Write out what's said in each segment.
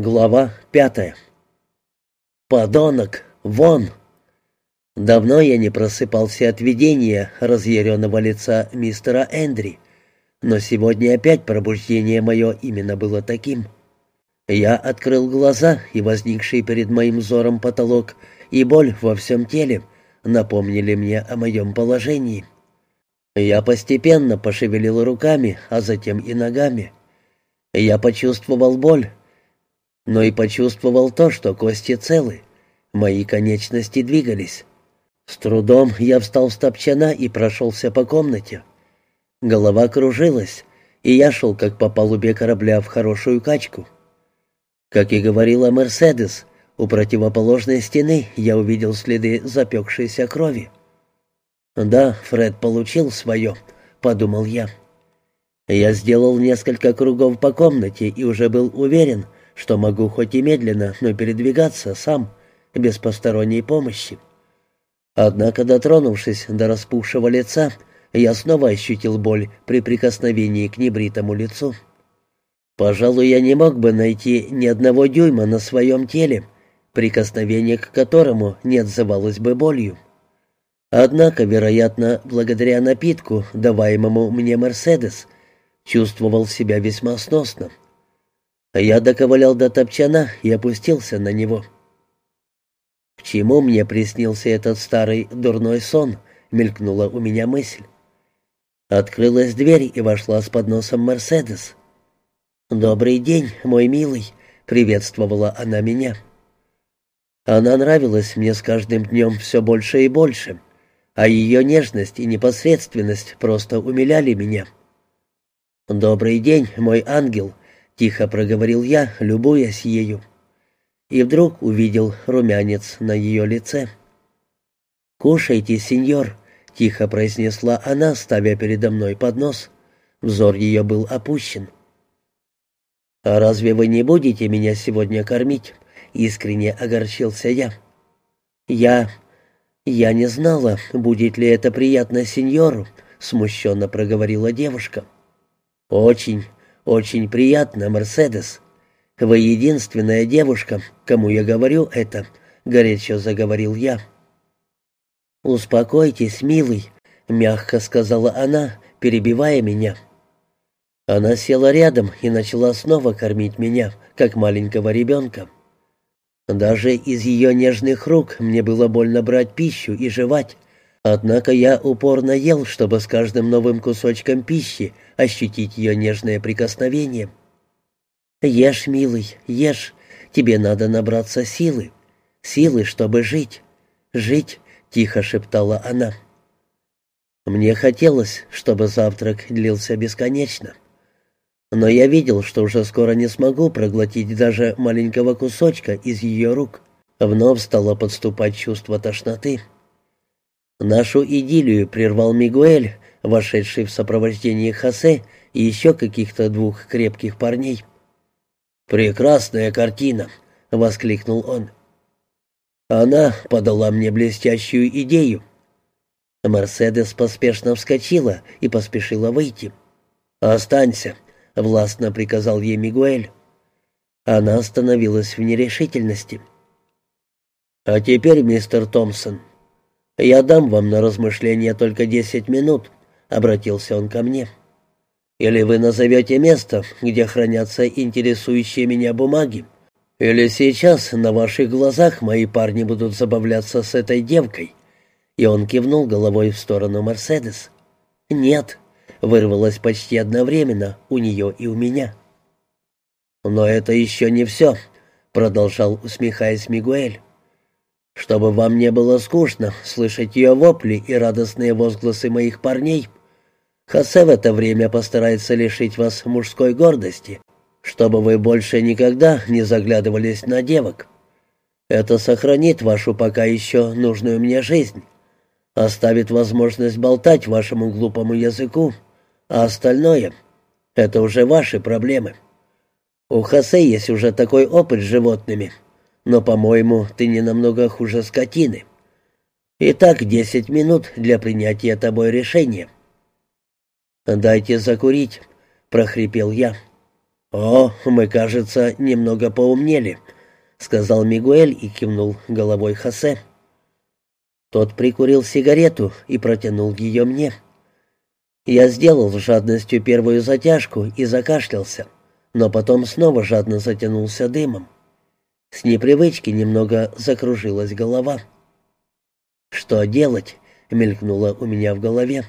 Глава пятая. «Подонок! Вон!» Давно я не просыпался от видения разъяренного лица мистера Эндри, но сегодня опять пробуждение мое именно было таким. Я открыл глаза, и возникший перед моим взором потолок и боль во всем теле напомнили мне о моем положении. Я постепенно пошевелил руками, а затем и ногами. Я почувствовал боль, но и почувствовал то, что кости целы. Мои конечности двигались. С трудом я встал с топчана и прошелся по комнате. Голова кружилась, и я шел как по палубе корабля в хорошую качку. Как и говорила Мерседес, у противоположной стены я увидел следы запекшейся крови. «Да, Фред получил свое», — подумал я. Я сделал несколько кругов по комнате и уже был уверен, что могу хоть и медленно, но передвигаться сам, без посторонней помощи. Однако, дотронувшись до распухшего лица, я снова ощутил боль при прикосновении к небритому лицу. Пожалуй, я не мог бы найти ни одного дюйма на своем теле, прикосновение к которому не отзывалось бы болью. Однако, вероятно, благодаря напитку, даваемому мне «Мерседес», чувствовал себя весьма сносно. Я доковылял до топчана и опустился на него. «К чему мне приснился этот старый дурной сон?» — мелькнула у меня мысль. Открылась дверь и вошла с подносом «Мерседес». «Добрый день, мой милый», — приветствовала она меня. Она нравилась мне с каждым днем все больше и больше, а ее нежность и непосредственность просто умиляли меня. «Добрый день, мой ангел», Тихо проговорил я, любуясь ею. И вдруг увидел румянец на ее лице. «Кушайте, сеньор», — тихо произнесла она, ставя передо мной поднос. Взор ее был опущен. «А разве вы не будете меня сегодня кормить?» — искренне огорчился я. «Я... я не знала, будет ли это приятно сеньору», — смущенно проговорила девушка. «Очень», «Очень приятно, Мерседес. Вы единственная девушка, кому я говорю это», — горячо заговорил я. «Успокойтесь, милый», — мягко сказала она, перебивая меня. Она села рядом и начала снова кормить меня, как маленького ребенка. Даже из ее нежных рук мне было больно брать пищу и жевать, Однако я упорно ел, чтобы с каждым новым кусочком пищи ощутить ее нежное прикосновение. «Ешь, милый, ешь. Тебе надо набраться силы. Силы, чтобы жить. Жить», — тихо шептала она. Мне хотелось, чтобы завтрак длился бесконечно. Но я видел, что уже скоро не смогу проглотить даже маленького кусочка из ее рук. Вновь стало подступать чувство тошноты. Нашу идиллию прервал Мигуэль, вошедший в сопровождении Хосе и еще каких-то двух крепких парней. «Прекрасная картина!» — воскликнул он. «Она подала мне блестящую идею». Мерседес поспешно вскочила и поспешила выйти. «Останься», — властно приказал ей Мигуэль. Она остановилась в нерешительности. «А теперь, мистер Томпсон, «Я дам вам на размышление только десять минут», — обратился он ко мне. «Или вы назовете место, где хранятся интересующие меня бумаги, или сейчас на ваших глазах мои парни будут забавляться с этой девкой». И он кивнул головой в сторону Мерседес. «Нет», — вырвалось почти одновременно у нее и у меня. «Но это еще не все», — продолжал, усмехаясь Мигуэль чтобы вам не было скучно слышать ее вопли и радостные возгласы моих парней. Хосе в это время постарается лишить вас мужской гордости, чтобы вы больше никогда не заглядывались на девок. Это сохранит вашу пока еще нужную мне жизнь, оставит возможность болтать вашему глупому языку, а остальное — это уже ваши проблемы. У Хосе есть уже такой опыт с животными — но, по-моему, ты не намного хуже скотины. Итак, десять минут для принятия тобой решения». «Дайте закурить», — прохрипел я. «О, мы, кажется, немного поумнели», — сказал Мигуэль и кивнул головой Хосе. Тот прикурил сигарету и протянул ее мне. Я сделал с жадностью первую затяжку и закашлялся, но потом снова жадно затянулся дымом. С непривычки немного закружилась голова. «Что делать?» — мелькнуло у меня в голове.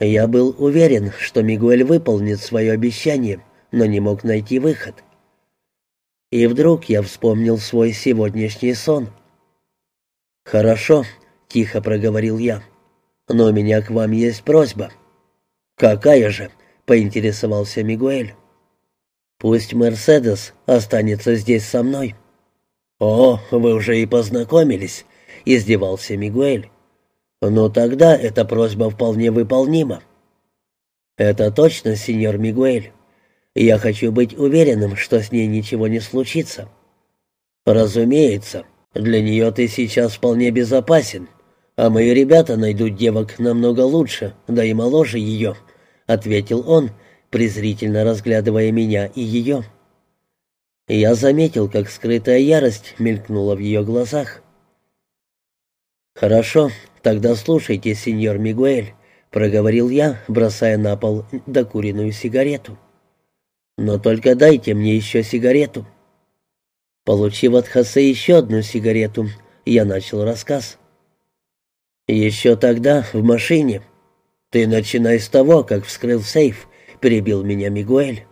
Я был уверен, что Мигуэль выполнит свое обещание, но не мог найти выход. И вдруг я вспомнил свой сегодняшний сон. «Хорошо», — тихо проговорил я, — «но у меня к вам есть просьба». «Какая же?» — поинтересовался Мигуэль. «Пусть Мерседес останется здесь со мной». «О, вы уже и познакомились», — издевался Мигуэль. «Ну тогда эта просьба вполне выполнима». «Это точно, сеньор Мигуэль. Я хочу быть уверенным, что с ней ничего не случится». «Разумеется. Для нее ты сейчас вполне безопасен, а мои ребята найдут девок намного лучше, да и моложе ее», — ответил он, презрительно разглядывая меня и ее. Я заметил, как скрытая ярость мелькнула в ее глазах. «Хорошо, тогда слушайте, сеньор Мигуэль», — проговорил я, бросая на пол докуренную сигарету. «Но только дайте мне еще сигарету». Получив от Хосе еще одну сигарету, я начал рассказ. «Еще тогда, в машине. Ты начинай с того, как вскрыл сейф», — перебил меня Мигуэль.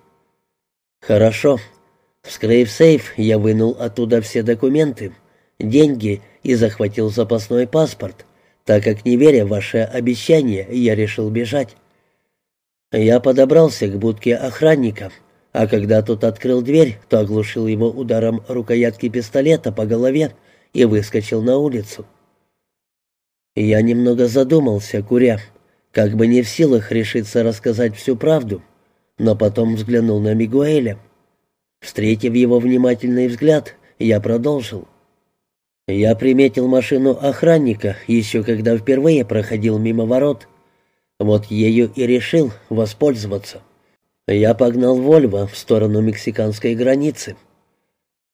«Хорошо. Вскрыв сейф, я вынул оттуда все документы, деньги и захватил запасной паспорт, так как, не веря в ваше обещание, я решил бежать. Я подобрался к будке охранника, а когда тот открыл дверь, то оглушил его ударом рукоятки пистолета по голове и выскочил на улицу. Я немного задумался, куря, как бы не в силах решиться рассказать всю правду, но потом взглянул на Мигуэля. Встретив его внимательный взгляд, я продолжил. Я приметил машину охранника еще когда впервые проходил мимо ворот. Вот ею и решил воспользоваться. Я погнал Вольво в сторону мексиканской границы.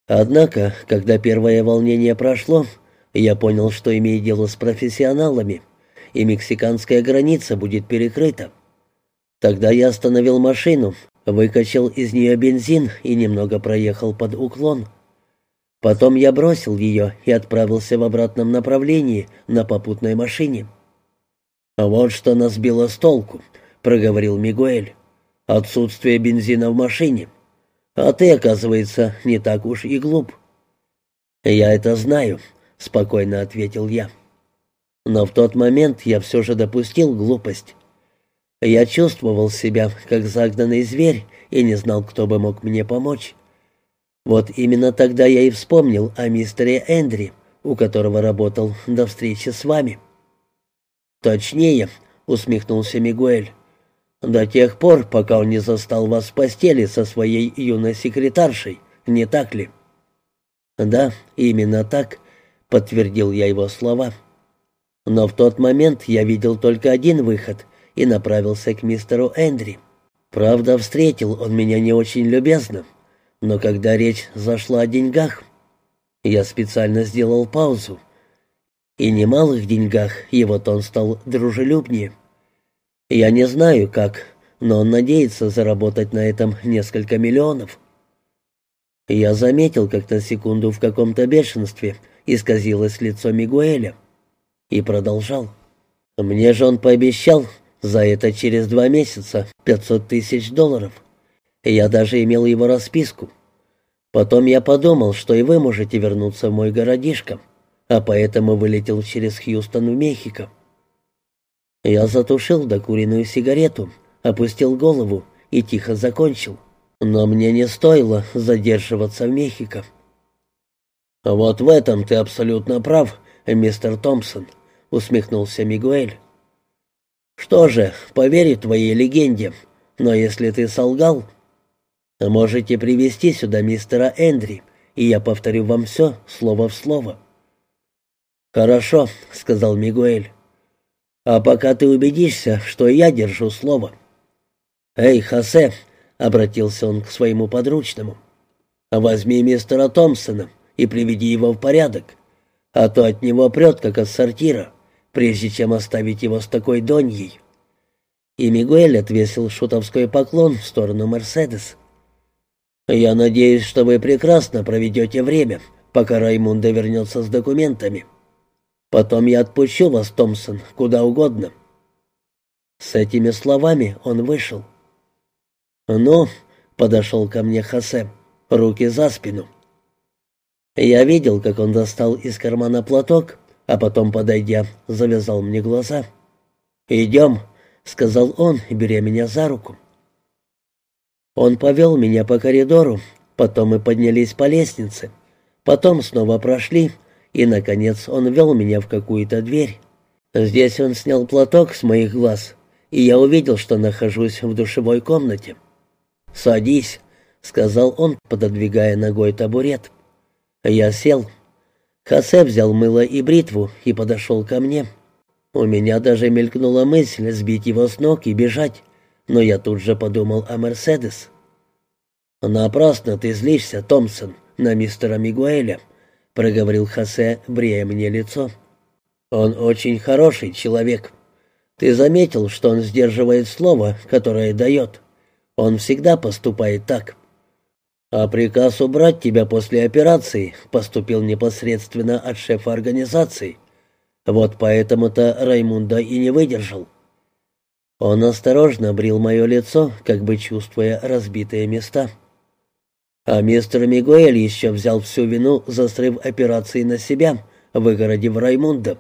Однако, когда первое волнение прошло, я понял, что имею дело с профессионалами, и мексиканская граница будет перекрыта. Тогда я остановил машину, выкачал из нее бензин и немного проехал под уклон. Потом я бросил ее и отправился в обратном направлении на попутной машине. «Вот что нас сбило с толку», — проговорил Мигуэль. «Отсутствие бензина в машине. А ты, оказывается, не так уж и глуп». «Я это знаю», — спокойно ответил я. Но в тот момент я все же допустил глупость. Я чувствовал себя, как загнанный зверь, и не знал, кто бы мог мне помочь. Вот именно тогда я и вспомнил о мистере Эндри, у которого работал до встречи с вами. «Точнее», — усмехнулся Мигуэль, — «до тех пор, пока он не застал вас в постели со своей юной секретаршей, не так ли?» «Да, именно так», — подтвердил я его слова. Но в тот момент я видел только один выход и направился к мистеру Эндри. Правда, встретил он меня не очень любезно. Но когда речь зашла о деньгах, я специально сделал паузу. И немалых деньгах его тон стал дружелюбнее. Я не знаю как, но он надеется заработать на этом несколько миллионов. Я заметил, как на секунду в каком-то бешенстве исказилось лицо Мигуэля. И продолжал. «Мне же он пообещал за это через два месяца пятьсот тысяч долларов». Я даже имел его расписку. Потом я подумал, что и вы можете вернуться в мой городишко, а поэтому вылетел через Хьюстон в Мехико. Я затушил докуренную сигарету, опустил голову и тихо закончил. Но мне не стоило задерживаться в Мехико. «Вот в этом ты абсолютно прав, мистер Томпсон», — усмехнулся Мигуэль. «Что же, поверю твоей легенде, но если ты солгал, Можете привести сюда мистера Эндри, и я повторю вам все, слово в слово». «Хорошо», — сказал Мигуэль. «А пока ты убедишься, что я держу слово». «Эй, Хосе», —— обратился он к своему подручному. «Возьми мистера Томпсона и приведи его в порядок, а то от него прет, как от сортира, прежде чем оставить его с такой доньей». И Мигуэль отвесил шутовской поклон в сторону Мерседес. «Я надеюсь, что вы прекрасно проведете время, пока Раймунда вернется с документами. Потом я отпущу вас, Томпсон, куда угодно». С этими словами он вышел. «Ну», — подошел ко мне Хосе, — «руки за спину». Я видел, как он достал из кармана платок, а потом, подойдя, завязал мне глаза. «Идем», — сказал он, беря меня за руку. Он повел меня по коридору, потом мы поднялись по лестнице, потом снова прошли, и, наконец, он вел меня в какую-то дверь. Здесь он снял платок с моих глаз, и я увидел, что нахожусь в душевой комнате. «Садись», — сказал он, пододвигая ногой табурет. Я сел. Хосе взял мыло и бритву и подошел ко мне. У меня даже мелькнула мысль сбить его с ног и бежать, но я тут же подумал о Мерседес. «Напрасно ты злишься, Томпсон, на мистера Мигуэля», — проговорил Хосе, брея мне лицо. «Он очень хороший человек. Ты заметил, что он сдерживает слово, которое дает?» Он всегда поступает так. А приказ убрать тебя после операции поступил непосредственно от шефа организации. Вот поэтому-то Раймунда и не выдержал. Он осторожно брил мое лицо, как бы чувствуя разбитые места. А мистер Мигуэль еще взял всю вину за срыв операции на себя, выгородив Раймунда.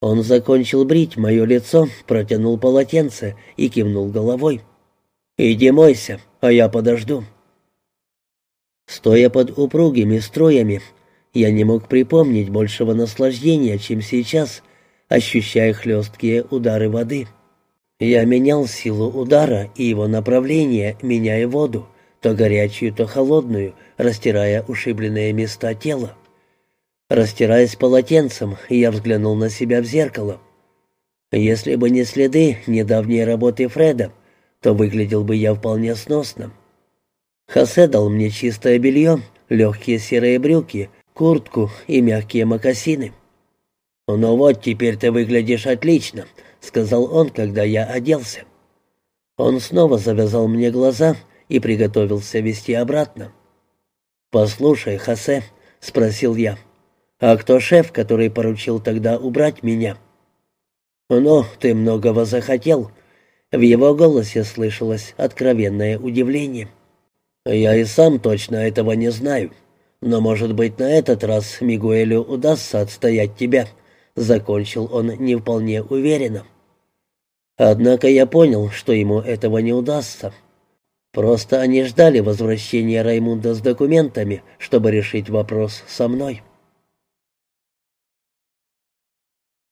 Он закончил брить мое лицо, протянул полотенце и кивнул головой. «Иди мойся, а я подожду». Стоя под упругими строями, я не мог припомнить большего наслаждения, чем сейчас, ощущая хлесткие удары воды. Я менял силу удара и его направление, меняя воду, то горячую, то холодную, растирая ушибленные места тела. Растираясь полотенцем, я взглянул на себя в зеркало. Если бы не следы недавней работы Фреда, то выглядел бы я вполне сносно. Хосе дал мне чистое белье, легкие серые брюки, куртку и мягкие мокасины. «Ну вот, теперь ты выглядишь отлично», — сказал он, когда я оделся. Он снова завязал мне глаза и приготовился вести обратно. «Послушай, Хосе», — спросил я, — «а кто шеф, который поручил тогда убрать меня?» «Ну, ты многого захотел», в его голосе слышалось откровенное удивление. «Я и сам точно этого не знаю. Но, может быть, на этот раз Мигуэлю удастся отстоять тебя», — закончил он не вполне уверенно. Однако я понял, что ему этого не удастся. Просто они ждали возвращения Раймунда с документами, чтобы решить вопрос со мной.